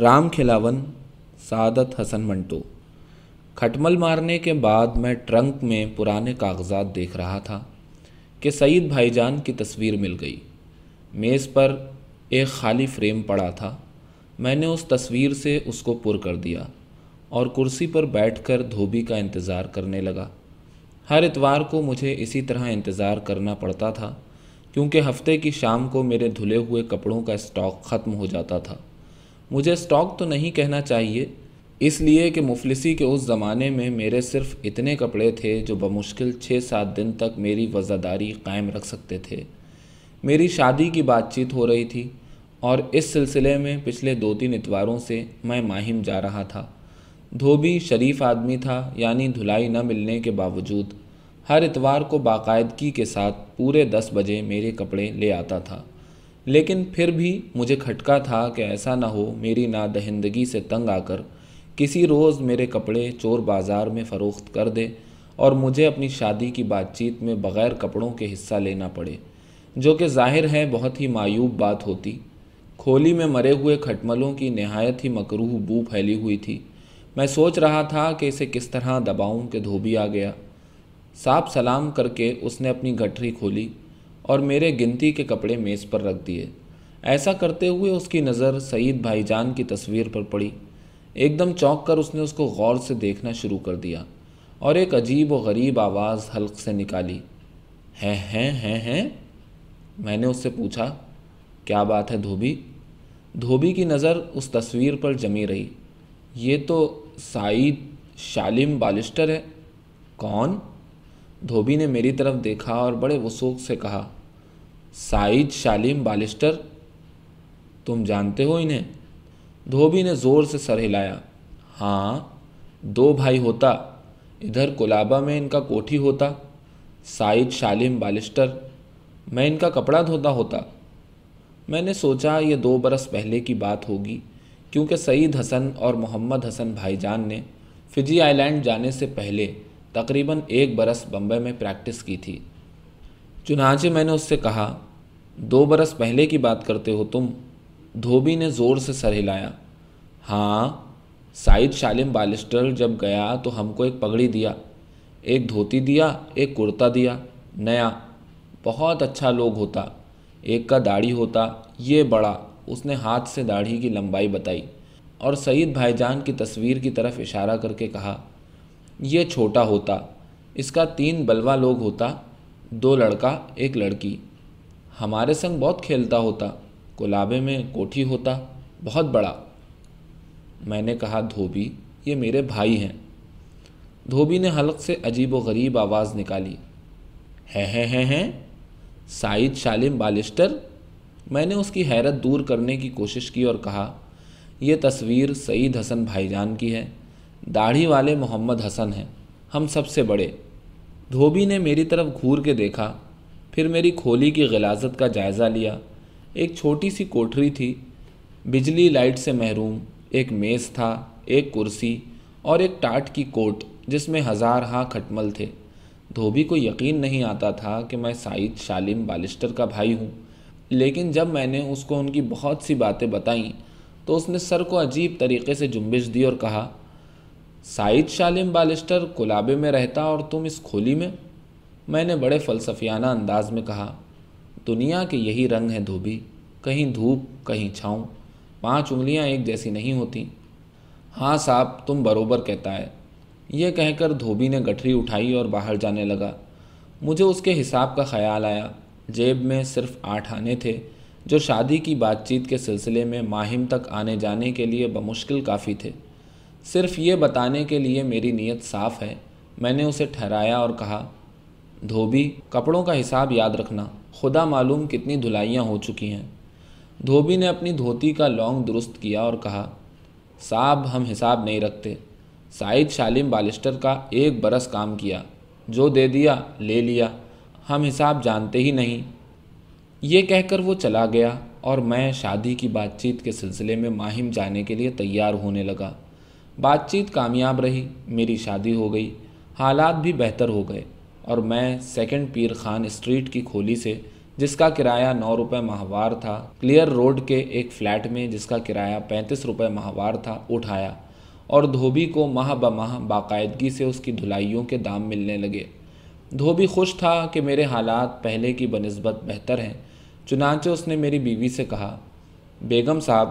رام کھلاون، سعادت حسن منٹو۔ کھٹمل مارنے کے بعد میں ٹرنک میں پرانے کاغذات دیکھ رہا تھا کہ سعید بھائی جان کی تصویر مل گئی۔ میز پر ایک خالی فریم پڑا تھا۔ میں نے اس تصویر سے اس کو پر کر دیا اور کرسی پر بیٹھ کر دھوبی کا انتظار کرنے لگا۔ ہر اتوار کو مجھے اسی طرح انتظار کرنا پڑتا تھا کیونکہ ہفتے کی شام کو میرے دھلے ہوئے کپڑوں کا اسٹاک ختم ہو جاتا تھا۔ مجھے اسٹاک تو نہیں کہنا چاہیے، اس لیے کہ مفلسی کے اس زمانے میں میرے صرف اتنے کپڑے تھے جو بمشکل چھ سات دن تک میری وزاداری قائم رکھ سکتے تھے۔ میری شادی کی بات چیت ہو رہی تھی اور اس سلسلے میں پچھلے دو تین اتواروں سے میں ماہم جا رہا تھا۔ دھوبی شریف آدمی تھا یعنی دھلائی نہ ملنے کے باوجود ہر اتوار کو باقاعدگی کے ساتھ پورے دس بجے میرے کپڑے لے آتا تھا۔ لیکن پھر بھی مجھے کھٹکا تھا کہ ایسا نہ ہو میری نادہندگی سے تنگ آ کر کسی روز میرے کپڑے چور بازار میں فروخت کر دے اور مجھے اپنی شادی کی بات چیت میں بغیر کپڑوں کے حصہ لینا پڑے، جو کہ ظاہر ہے بہت ہی معیوب بات ہوتی۔ کھولی میں مرے ہوئے کھٹملوں کی نہایت ہی مکروح بو پھیلی ہوئی تھی۔ میں سوچ رہا تھا کہ اسے کس طرح دباؤں کہ دھوبی آ گیا۔ صاحب سلام کر کے اس نے اپنی گٹھری کھولی۔ اور میرے گنتی کے کپڑے میز پر رکھ دیے۔ ایسا کرتے ہوئے اس کی نظر سعید بھائی جان کی تصویر پر پڑی۔ ایک دم چونک کر اس نے اس کو غور سے دیکھنا شروع کر دیا اور ایک عجیب و غریب آواز حلق سے نکالی۔ ہیں ہیں ہیں ہیں؟ میں نے اس سے پوچھا، کیا بات ہے دھوبی؟ دھوبی کی نظر اس تصویر پر جمی رہی۔ یہ تو سعید شالم بالسٹر ہے۔ کون؟ دھوبی نے میری طرف دیکھا اور بڑے وسوخ سے کہا سعید شالیم بالسٹر، تم جانتے ہو انہیں؟ دھوبی نے زور سے سر ہلایا۔ ہاں دو بھائی ہوتا، ادھر کلابہ میں ان کا کوٹھی ہوتا سعید شالیم بالسٹر، میں ان کا کپڑا دھوتا ہوتا۔ میں نے سوچا، یہ دو برس پہلے کی بات ہوگی، کیونکہ سعید حسن اور محمد حسن بھائی جان نے فجی آئی لینڈ جانے سے پہلے تقریباً ایک برس بمبے میں پریکٹس کی تھی۔ چنانچہ میں نے اس سے کہا، دو برس پہلے کی بات کرتے ہو تم، دھوبی نے زور سے سر ہلایا۔ ہاں سعید شالم بالسٹر جب گیا تو ہم کو ایک پگڑی دیا، ایک دھوتی دیا، ایک کرتا دیا۔ نیا، بہت اچھا لوگ ہوتا، ایک کا داڑھی ہوتا، یہ بڑا۔ اس نے ہاتھ سے داڑھی کی لمبائی بتائی اور سعید بھائی جان کی تصویر کی طرف اشارہ کر کے کہا یہ چھوٹا ہوتا، اس کا تین بلوا لوگ ہوتا، دو لڑکا، ایک لڑکی۔ ہمارے سنگ بہت کھیلتا ہوتا، کلابے میں کوٹھی ہوتا، بہت بڑا۔ میں نے کہا، دھوبی، یہ میرے بھائی ہیں۔ دھوبی نے حلق سے عجیب و غریب آواز نکالی۔ ہے ہیں ہیں ہیں، سعید شالم بالسٹر میں نے اس کی حیرت دور کرنے کی کوشش کی اور کہا، یہ تصویر سعید حسن بھائی جان کی ہے۔ داڑھی والے محمد حسن ہیں۔ ہم سب سے بڑے۔ دھوبی نے میری طرف گھور کے دیکھا، پھر میری کھولی کی غلازت کا جائزہ لیا۔ ایک چھوٹی سی کوٹھری تھی۔ بجلی لائٹ سے محروم، ایک میز تھا، ایک کرسی اور ایک ٹاٹ کی کوٹ جس میں ہزار ہاں کھٹمل تھے۔ دھوبی کو یقین نہیں آتا تھا کہ میں سعید شالم بالسٹر کا بھائی ہوں۔ لیکن جب میں نے اس کو ان کی بہت سی باتیں بتائیں تو اس نے سر کو عجیب طریقے سے جنبش دی اور کہا سعید شالم بالسٹر کلابے میں رہتا اور تم اس کھولی میں؟ میں نے بڑے فلسفیانہ انداز میں کہا، دنیا کے یہی رنگ ہیں دھوبی، کہیں دھوپ، کہیں چھاؤں، پانچ انگلیاں ایک جیسی نہیں ہوتی۔ ہاں صاحب، تم بروبر کہتا ہے۔ یہ کہہ کر دھوبی نے گٹھری اٹھائی اور باہر جانے لگا۔ مجھے اس کے حساب کا خیال آیا۔ جیب میں صرف آٹھ آنے تھے، جو شادی کی بات چیت کے سلسلے میں ماہم تک آنے جانے کے لیے بمشکل کافی تھے۔ صرف یہ بتانے کے لیے میری نیت صاف ہے۔ میں نے اسے ٹھہرایا اور کہا، دھوبی، کپڑوں کا حساب یاد رکھنا۔ خدا معلوم کتنی دھلائیاں ہو چکی ہیں۔ دھوبی نے اپنی دھوتی کا لونگ درست کیا اور کہا، صاحب، ہم حساب نہیں رکھتے۔ سعید شالم بالسٹر کا ایک برس کام کیا، جو دے دیا، لے لیا۔ ہم حساب جانتے ہی نہیں۔ یہ کہہ کر وہ چلا گیا اور میں شادی کی بات چیت کے سلسلے میں ماہم جانے کے لیے تیار ہونے لگا۔ بات چیت کامیاب رہی، میری شادی ہو گئی، حالات بھی بہتر ہو گئے، اور میں سیکنڈ پیر خان اسٹریٹ کی کھولی سے، جس کا کرایہ نو روپے ماہوار تھا، کلیئر روڈ کے ایک فلیٹ میں جس کا کرایہ پینتیس روپے ماہوار تھا، اٹھایا، اور دھوبی کو ماہ بماہ باقاعدگی سے اس کی دھلائیوں کے دام ملنے لگے۔ دھوبی خوش تھا کہ میرے حالات پہلے کی بنسبت بہتر ہیں، چنانچہ اس نے میری بیوی سے کہا، بیگم صاحب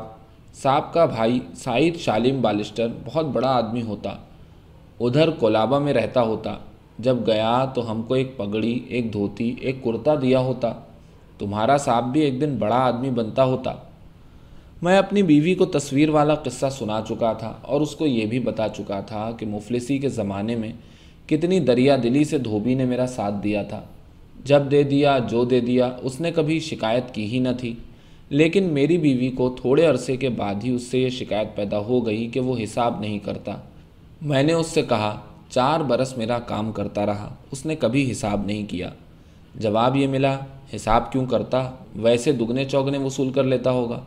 صاحب کا بھائی سعید شالم بالسٹر بہت بڑا آدمی ہوتا، ادھر کولابا میں رہتا ہوتا، جب گیا تو ہم کو ایک پگڑی، ایک دھوتی، ایک کرتا دیا ہوتا۔ تمہارا صاحب بھی ایک دن بڑا آدمی بنتا ہوتا۔ میں اپنی بیوی کو تصویر والا قصہ سنا چکا تھا اور اس کو یہ بھی بتا چکا تھا کہ مفلسی کے زمانے میں کتنی دریا دلی سے دھوبی نے میرا ساتھ دیا تھا۔ جب دے دیا، جو دے دیا، اس نے کبھی شکایت کی ہی نہ تھی۔ لیکن میری بیوی کو تھوڑے عرصے کے بعد ہی اس سے یہ شکایت پیدا ہو گئی کہ وہ حساب نہیں کرتا۔ میں نے اس سے کہا، چار برس میرا کام کرتا رہا، اس نے کبھی حساب نہیں کیا۔ جواب یہ ملا، حساب کیوں کرتا؟ ویسے دگنے چوگنے وصول کر لیتا ہوگا۔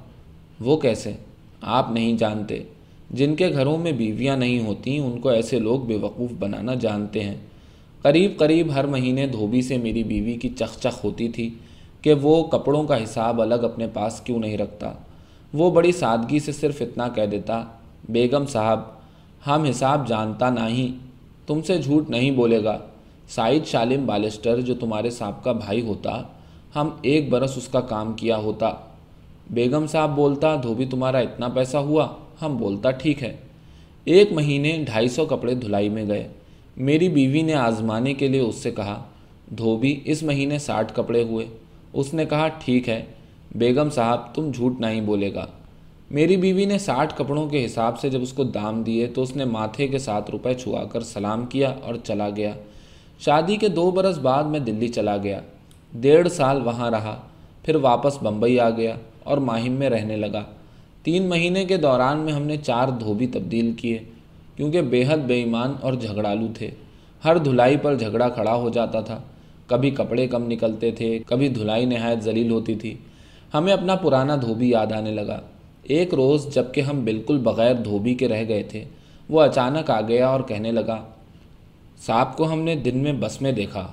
وہ کیسے؟ آپ نہیں جانتے۔ جن کے گھروں میں بیویاں نہیں ہوتیں، ان کو ایسے لوگ بے وقوف بنانا جانتے ہیں۔ قریب قریب ہر مہینے دھوبی سے میری بیوی کی چخ چخ ہوتی تھی۔ کہ وہ کپڑوں کا حساب الگ اپنے پاس کیوں نہیں رکھتا۔ وہ بڑی سادگی سے صرف اتنا کہہ دیتا، بیگم صاحب، ہم حساب جانتا نہیں تم سے جھوٹ نہیں بولے گا۔ سعید شالم بالسٹر جو تمہارے صاحب کا بھائی ہوتا، ہم ایک برس اس کا کام کیا ہوتا۔ بیگم صاحب بولتا، دھوبی تمہارا اتنا پیسہ ہوا، ہم بولتا، ٹھیک ہے۔ ایک مہینے ڈھائی سو کپڑے دھلائی میں گئے۔ میری بیوی نے آزمانے کے لیے اس سے کہا، دھوبی، اس مہینے ساٹھ کپڑے ہوئے۔ اس نے کہا، ٹھیک ہے، بیگم صاحب، تم جھوٹ نہیں بولے گا۔ میری بیوی نے ساٹھ کپڑوں کے حساب سے جب اس کو دام دیے تو اس نے ماتھے کے ساتھ روپے چھوا کر سلام کیا اور چلا گیا۔ شادی کے دو برس بعد میں دلی چلا گیا۔ ڈیڑھ سال وہاں رہا، پھر واپس بمبئی آ گیا اور ماہم میں رہنے لگا۔ تین مہینے کے دوران میں ہم نے چار دھوبی تبدیل کیے، کیونکہ بے حد بے ایمان اور جھگڑالو تھے۔ ہر دھلائی پر جھگڑا کھڑا ہو جاتا تھا۔ کبھی کپڑے کم نکلتے تھے، کبھی دھلائی نہایت ذلیل ہوتی تھی۔ ہمیں اپنا پرانا دھوبی یاد آنے لگا۔ ایک روز جبکہ ہم بالکل بغیر دھوبی کے رہ گئے تھے، وہ اچانک آ گیا اور کہنے لگا، صاحب کو ہم نے دن میں بس میں دیکھا۔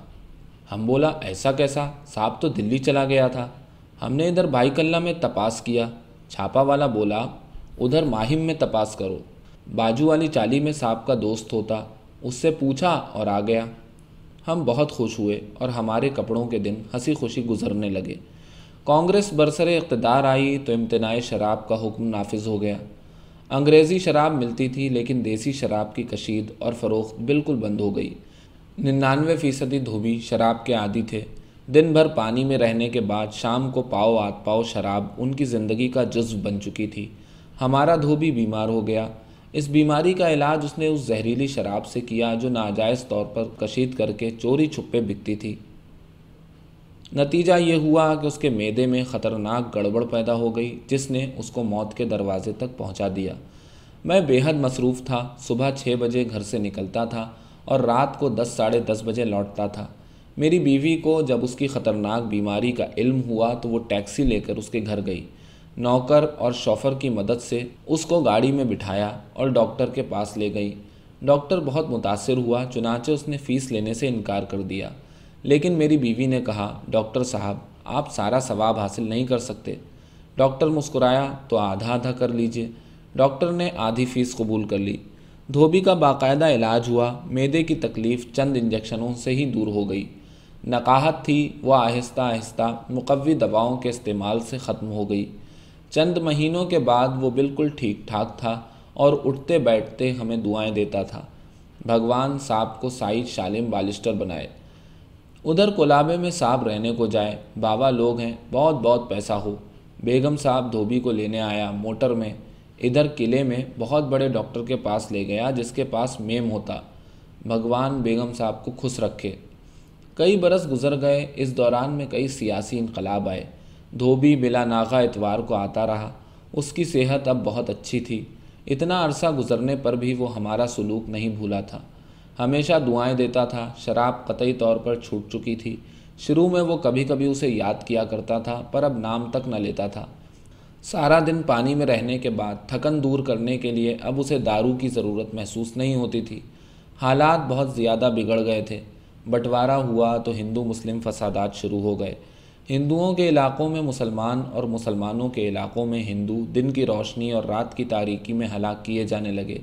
ہم بولا، ایسا کیسا؟ صاحب تو دلی چلا گیا تھا۔ ہم نے ادھر بھائی کلّہ میں تپاس کیا۔ چھاپا والا بولا، ادھر ماہم میں تپاس کرو۔ باجو والی چالی میں صاحب کا دوست ہوتا، اس سے پوچھا اور آ گیا۔ ہم بہت خوش ہوئے اور ہمارے کپڑوں کے دن ہنسی خوشی گزرنے لگے۔ کانگریس برسر اقتدار آئی تو امتناع شراب کا حکم نافذ ہو گیا۔ انگریزی شراب ملتی تھی لیکن دیسی شراب کی کشید اور فروخت بالکل بند ہو گئی۔ ننانوے فیصدی دھوبی شراب کے عادی تھے۔ دن بھر پانی میں رہنے کے بعد شام کو پاؤ آت پاؤ شراب ان کی زندگی کا جزو بن چکی تھی۔ ہمارا دھوبی بیمار ہو گیا۔ اس بیماری کا علاج اس نے اس زہریلی شراب سے کیا جو ناجائز طور پر کشید کر کے چوری چھپے بکتی تھی۔ نتیجہ یہ ہوا کہ اس کے میدے میں خطرناک گڑبڑ پیدا ہو گئی، جس نے اس کو موت کے دروازے تک پہنچا دیا۔ میں بے حد مصروف تھا، صبح چھ بجے گھر سے نکلتا تھا اور رات کو دس، ساڑھے دس بجے لوٹتا تھا۔ میری بیوی کو جب اس کی خطرناک بیماری کا علم ہوا تو وہ ٹیکسی لے کر اس کے گھر گئی۔ نوکر اور شوفر کی مدد سے اس کو گاڑی میں بٹھایا اور ڈاکٹر کے پاس لے گئی۔ ڈاکٹر بہت متاثر ہوا، چنانچہ اس نے فیس لینے سے انکار کر دیا۔ لیکن میری بیوی نے کہا، ڈاکٹر صاحب، آپ سارا ثواب حاصل نہیں کر سکتے۔ ڈاکٹر مسکرایا، تو آدھا آدھا کر لیجیے۔ ڈاکٹر نے آدھی فیس قبول کر لی۔ دھوبی کا باقاعدہ علاج ہوا، میدے کی تکلیف چند انجیکشنوں سے ہی دور ہو گئی۔ نقاہت تھی، وہ آہستہ آہستہ مقوی دواؤں کے استعمال سے ختم ہو گئی۔ چند مہینوں کے بعد وہ بالکل ٹھیک ٹھاک تھا اور اٹھتے بیٹھتے ہمیں دعائیں دیتا تھا۔ بھگوان صاحب کو سائید شالم بالسٹر بنائے۔ ادھر کلابے میں صاحب رہنے کو جائے۔ بابا لوگ ہیں، بہت بہت پیسہ ہو۔ بیگم صاحب دھوبی کو لینے آیا موٹر میں۔ ادھر قلعے میں بہت بڑے ڈاکٹر کے پاس لے گیا جس کے پاس میم ہوتا۔ بھگوان بیگم صاحب کو خوش رکھے۔ کئی برس گزر گئے، اس دوران میں کئی سیاسی انقلاب آئے۔ دھوبی بلا ناغا اتوار کو آتا رہا۔ اس کی صحت اب بہت اچھی تھی۔ اتنا عرصہ گزرنے پر بھی وہ ہمارا سلوک نہیں بھولا تھا۔ ہمیشہ دعائیں دیتا تھا۔ شراب قطعی طور پر چھوٹ چکی تھی۔ شروع میں وہ کبھی کبھی اسے یاد کیا کرتا تھا، پر اب نام تک نہ لیتا تھا۔ سارا دن پانی میں رہنے کے بعد، تھکن دور کرنے کے لیے اب اسے دارو کی ضرورت محسوس نہیں ہوتی تھی۔ حالات بہت زیادہ بگڑ گئے تھے۔ بٹوارہ ہوا تو ہندو مسلم فسادات شروع ہو گئے۔ ہندوؤں کے علاقوں میں مسلمان اور مسلمانوں کے علاقوں میں ہندو دن کی روشنی اور رات کی تاریکی میں ہلاک کیے جانے لگے۔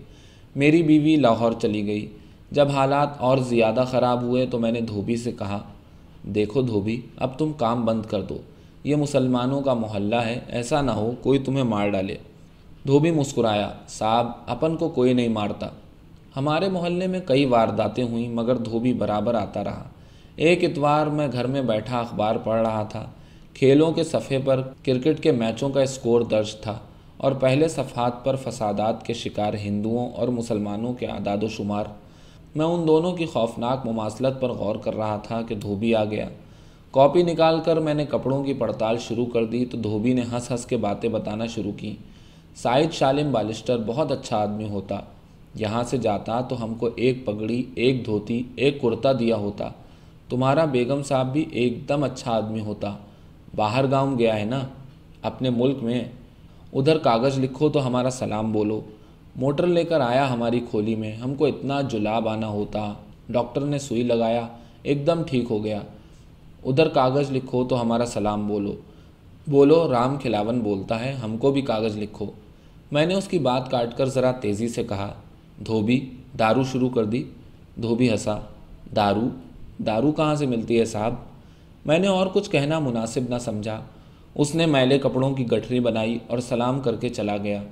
میری بیوی لاہور چلی گئی۔ جب حالات اور زیادہ خراب ہوئے تو میں نے دھوبی سے کہا، دیکھو دھوبی، اب تم کام بند کر دو۔ یہ مسلمانوں کا محلہ ہے، ایسا نہ ہو کوئی تمہیں مار ڈالے دھوبی مسکرایا، صاحب، اپن کو کوئی نہیں مارتا۔ ہمارے محلے میں کئی وارداتیں ہوئیں، مگر دھوبی برابر آتا رہا۔ ایک اتوار میں گھر میں بیٹھا اخبار پڑھ رہا تھا۔ کھیلوں کے صفحے پر کرکٹ کے میچوں کا اسکور درج تھا اور پہلے صفحات پر فسادات کے شکار ہندوؤں اور مسلمانوں کے اعداد و شمار۔ میں ان دونوں کی خوفناک مماثلت پر غور کر رہا تھا کہ دھوبی آ گیا۔ کاپی نکال کر میں نے کپڑوں کی پڑتال شروع کر دی تو دھوبی نے ہنس ہنس کے باتیں بتانا شروع کی سائد شالم بالسٹر بہت اچھا آدمی ہوتا۔ یہاں سے جاتا تو ہم کو ایک پگڑی، ایک دھوتی، ایک کرتا دیا ہوتا۔ تمہارا بیگم صاحب بھی ایک دم اچھا آدمی ہوتا۔ باہر گاؤں گیا ہے نا، اپنے ملک میں۔ ادھر کاغذ لکھو تو ہمارا سلام بولو۔ موٹر لے کر آیا ہماری کھولی میں۔ ہم کو اتنا جلاب آنا ہوتا۔ ڈاکٹر نے سوئی لگایا۔ ایک دم ٹھیک ہو گیا۔ ادھر کاغذ لکھو تو ہمارا سلام بولو۔ بولو، رام کھلاون بولتا ہے۔ ہم کو بھی کاغذ لکھو۔ میں نے اس کی بات کاٹ کر ذرا تیزی سے کہا۔ دھوبی، دارو شروع کر دی۔ دھوبی ہنسا۔ دارو دارو کہاں سے ملتی ہے صاحب؟ میں نے اور کچھ کہنا مناسب نہ سمجھا۔ اس نے میلے کپڑوں کی گٹھری بنائی اور سلام کر کے چلا گیا۔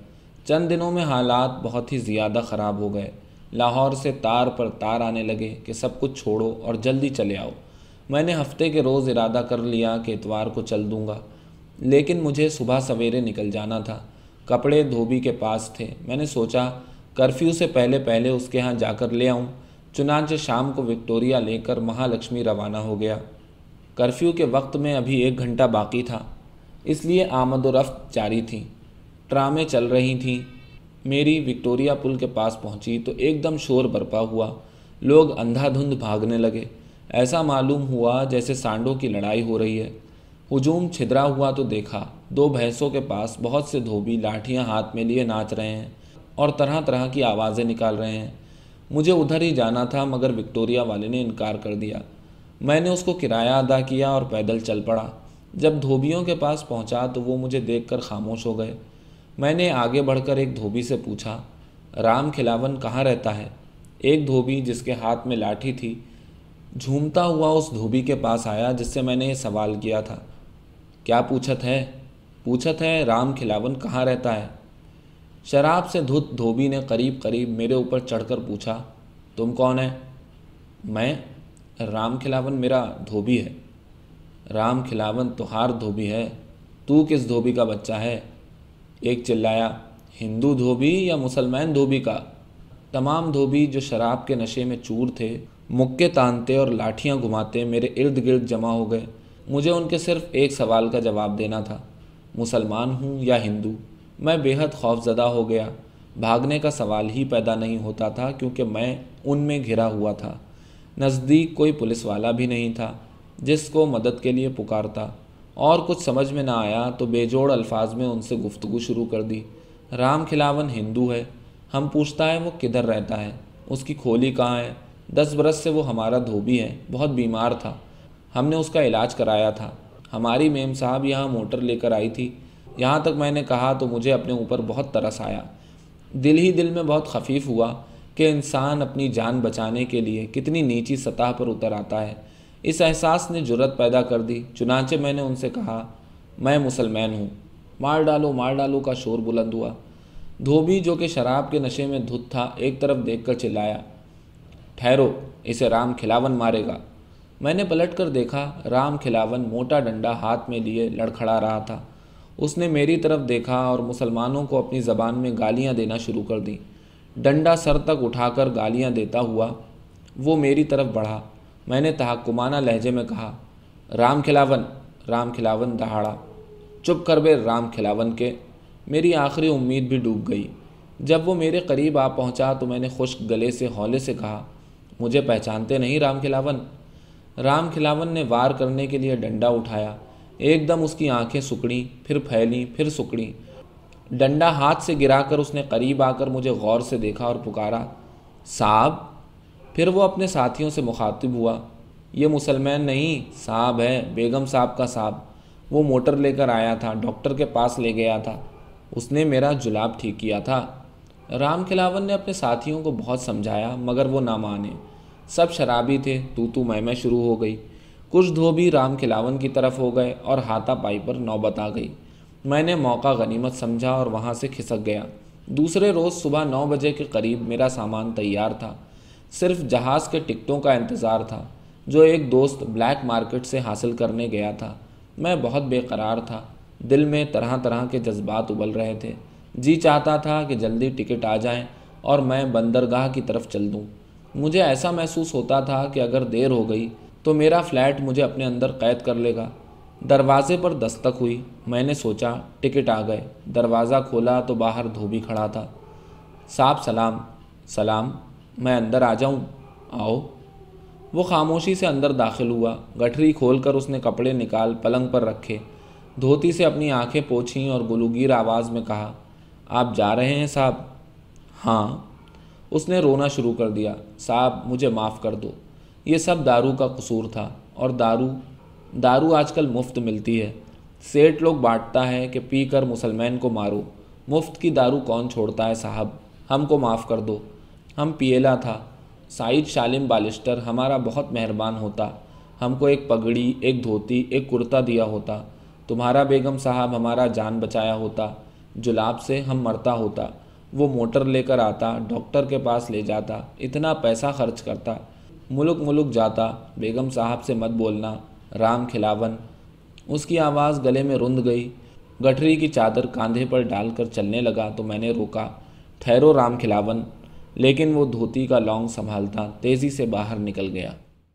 چند دنوں میں حالات بہت ہی زیادہ خراب ہو گئے۔ لاہور سے تار پر تار آنے لگے کہ سب کچھ چھوڑو اور جلدی چلے آؤ۔ میں نے ہفتے کے روز ارادہ کر لیا کہ اتوار کو چل دوں گا، لیکن مجھے صبح سویرے نکل جانا تھا۔ کپڑے دھوبی کے پاس تھے۔ میں نے سوچا، کرفیو سے پہلے پہلے اس کے ہاں جا کر لے آؤں۔ چنانچہ شام کو وکٹوریہ لے کر مہالکشمی روانہ ہو گیا۔ کرفیو کے وقت میں ابھی ایک گھنٹہ باقی تھا، اس لیے آمد و رفت جاری تھی۔ ٹرامیں چل رہی تھیں۔ میری وکٹوریہ پل کے پاس پہنچی تو ایک دم شور برپا ہوا۔ لوگ اندھا دھند بھاگنے لگے۔ ایسا معلوم ہوا جیسے سانڈوں کی لڑائی ہو رہی ہے۔ ہجوم چھدرا ہوا تو دیکھا۔ دو بھینسوں کے پاس بہت سے دھوبی لاٹھیاں ہاتھ میں لیے ناچ رہے ہیں اور طرح طرح کی آوازیں نکال رہے ہیں۔ مجھے ادھر ہی جانا تھا مگر وکٹوریا والے نے انکار کر دیا۔ میں نے اس کو کرایہ ادا کیا اور پیدل چل پڑا۔ جب دھوبیوں کے پاس پہنچا تو وہ مجھے دیکھ کر خاموش ہو گئے۔ میں نے آگے بڑھ کر ایک دھوبی سے پوچھا، رام کھلاون کہاں رہتا ہے؟ ایک دھوبی جس کے ہاتھ میں لاٹھی تھی، جھومتا ہوا اس دھوبی کے پاس آیا جس سے میں نے یہ سوال کیا تھا۔ کیا پوچھت ہے؟ پوچھت ہے رام کھلاون کہاں رہتا ہے؟ شراب سے دھت دھوبی نے قریب قریب میرے اوپر چڑھ کر پوچھا، تم کون ہے میں، رام کھلاون میرا دھوبی ہے۔ رام کھلاون تو ہار دھوبی ہے۔ تو کس دھوبی کا بچہ ہے؟ ایک چلایا، ہندو دھوبی یا مسلمان دھوبی کا؟ تمام دھوبی جو شراب کے نشے میں چور تھے، مکے تانتے اور لاٹھیاں گھماتے میرے ارد گرد جمع ہو گئے۔ مجھے ان کے صرف ایک سوال کا جواب دینا تھا، مسلمان ہوں یا ہندو؟ میں بے حد خوف زدہ ہو گیا۔ بھاگنے کا سوال ہی پیدا نہیں ہوتا تھا کیونکہ میں ان میں گھرا ہوا تھا۔ نزدیک کوئی پولیس والا بھی نہیں تھا جس کو مدد کے لیے پکارتا۔ اور کچھ سمجھ میں نہ آیا تو بے جوڑ الفاظ میں ان سے گفتگو شروع کر دی۔ رام کھلاون ہندو ہے۔ ہم پوچھتا ہے وہ کدھر رہتا ہے؟ اس کی کھولی کہاں ہے؟ دس برس سے وہ ہمارا دھوبی ہے۔ بہت بیمار تھا۔ ہم نے اس کا علاج کرایا تھا۔ ہماری میم صاحب یہاں موٹر لے کر آئی تھی۔ یہاں تک میں نے کہا تو مجھے اپنے اوپر بہت ترس آیا۔ دل ہی دل میں بہت خفیف ہوا کہ انسان اپنی جان بچانے کے لیے کتنی نیچی سطح پر اتر آتا ہے۔ اس احساس نے جرت پیدا کر دی۔ چنانچہ میں نے ان سے کہا، میں مسلمان ہوں۔ مار ڈالو مار ڈالو کا شور بلند ہوا۔ دھوبی جو کہ شراب کے نشے میں دھت تھا، ایک طرف دیکھ کر چلایا۔ ٹھہرو، اسے رام کھلاون مارے گا۔ میں نے پلٹ کر دیکھا، رام کھلاون موٹا ڈنڈا ہاتھ میں لیے لڑکھڑا رہا تھا۔ اس نے میری طرف دیکھا اور مسلمانوں کو اپنی زبان میں گالیاں دینا شروع کر دیں۔ ڈنڈا سر تک اٹھا کر گالیاں دیتا ہوا وہ میری طرف بڑھا۔ میں نے تحکمانہ لہجے میں کہا، رام کھلاون رام کھلاون دہاڑا۔ چپ کر بے رام کھلاون کے۔ میری آخری امید بھی ڈوب گئی۔ جب وہ میرے قریب آ پہنچا تو میں نے خشک گلے سے ہولے سے کہا، مجھے پہچانتے نہیں رام کھلاون؟ رام کھلاون نے وار کرنے کے لیے ڈنڈا اٹھایا۔ ایک دم اس کی آنکھیں سکڑیں، پھر پھیلیں، پھر سکڑیں۔ ڈنڈا ہاتھ سے گرا کر اس نے قریب آ کر مجھے غور سے دیکھا اور پکارا، صاحب، پھر وہ اپنے ساتھیوں سے مخاطب ہوا۔ یہ مسلمان نہیں، صاحب ہے، بیگم صاحب کا صاحب۔ وہ موٹر لے کر آیا تھا، ڈاکٹر کے پاس لے گیا تھا۔ اس نے میرا جلاب ٹھیک کیا تھا۔ رام کھلاون نے اپنے ساتھیوں کو بہت سمجھایا، مگر وہ نہ مانے۔ سب شرابی تھے، تو تو میں میں شروع ہو گئی۔ کچھ دھوبی رام کھلاون کی طرف ہو گئے اور ہاتھا پائی پر نوبت آ گئی۔ میں نے موقع غنیمت سمجھا اور وہاں سے کھسک گیا۔ دوسرے روز صبح نو بجے کے قریب میرا سامان تیار تھا۔ صرف جہاز کے ٹکٹوں کا انتظار تھا، جو ایک دوست بلیک مارکیٹ سے حاصل کرنے گیا تھا۔ میں بہت بے قرار تھا۔ دل میں طرح طرح کے جذبات ابل رہے تھے۔ جی چاہتا تھا کہ جلدی ٹکٹ آ جائیں اور میں بندرگاہ کی طرف چل دوں۔ مجھے ایسا محسوس ہوتا تھا کہ اگر دیر ہو گئی تو میرا فلیٹ مجھے اپنے اندر قید کر لے گا۔ دروازے پر دستک ہوئی۔ میں نے سوچا، ٹکٹ آ گئے۔ دروازہ کھولا تو باہر دھوبی کھڑا تھا۔ صاحب، سلام۔ سلام، میں اندر آ جاؤں۔ آؤ۔ وہ خاموشی سے اندر داخل ہوا۔ گٹھری کھول کر اس نے کپڑے نکال پلنگ پر رکھے۔ دھوتی سے اپنی آنکھیں پوچھیں اور گلوگیر آواز میں کہا، آپ جا رہے ہیں صاحب؟ ہاں۔ اس نے رونا شروع کر دیا۔ صاحب، مجھے معاف کر دو۔ یہ سب دارو کا قصور تھا اور دارو دارو آج کل مفت ملتی ہے۔ سیٹ لوگ بانٹتا ہے کہ پی کر مسلمان کو مارو۔ مفت کی دارو کون چھوڑتا ہے صاحب؟ ہم کو معاف کر دو۔ ہم پیلا تھا۔ سعید شالم بالشتر ہمارا بہت مہربان ہوتا۔ ہم کو ایک پگڑی، ایک دھوتی، ایک کرتا دیا ہوتا۔ تمہارا بیگم صاحب ہمارا جان بچایا ہوتا۔ جلاب سے ہم مرتا ہوتا۔ وہ موٹر لے کر آتا، ڈاکٹر کے پاس لے جاتا۔ اتنا پیسہ خرچ کرتا۔ ملک ملک جاتا، بیگم صاحب سے مت بولنا، رام کھلاون۔ اس کی آواز گلے میں رند گئی۔ گٹھری کی چادر کاندھے پر ڈال کر چلنے لگا تو میں نے روکا۔ ٹھہرو رام کھلاون۔ لیکن وہ دھوتی کا لونگ سنبھالتا، تیزی سے باہر نکل گیا۔